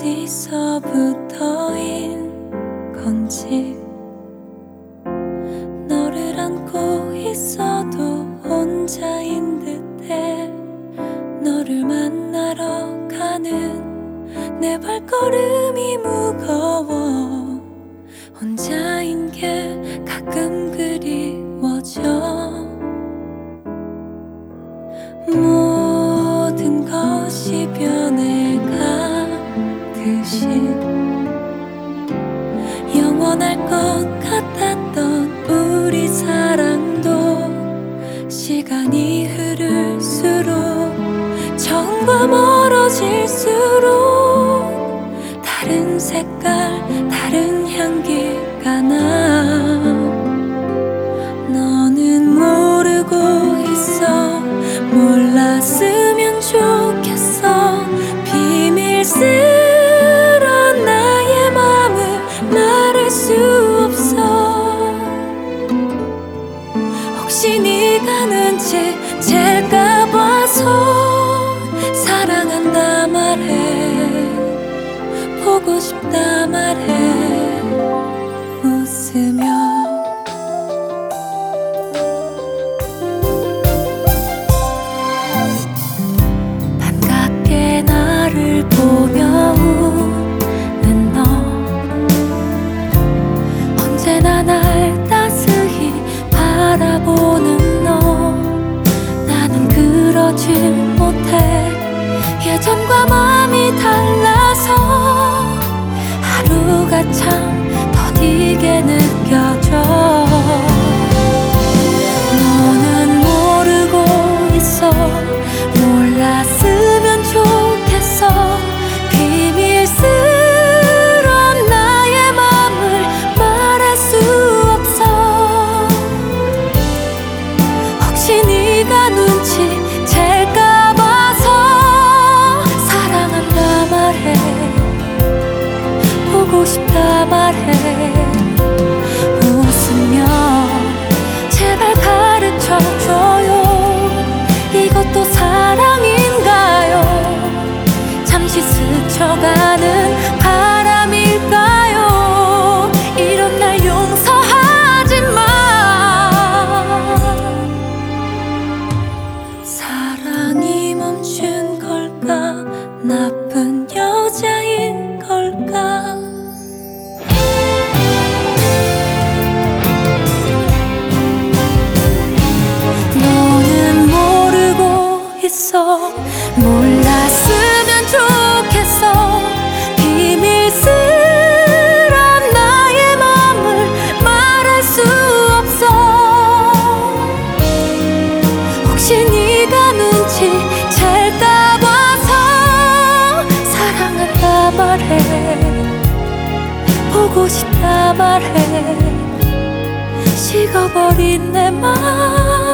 어디서부터인 건지 너를 안고 있어도 혼자인 듯해 너를 만나러 가는 내 발걸음이 무거워 혼자인 게 가끔 그 색깔 다른 향기가 나. 너는 모르고 있어. 몰랐으면 좋겠어. 비밀스런 나의 마음을 말할 수 없어. 혹시 네가 눈치 챌까 봐서 사랑한다 말해 네가 눈치 챌까 봐서 사랑한다 말해. 보고 싶다 말해 보고 싶다 말해. 식어버린 내맘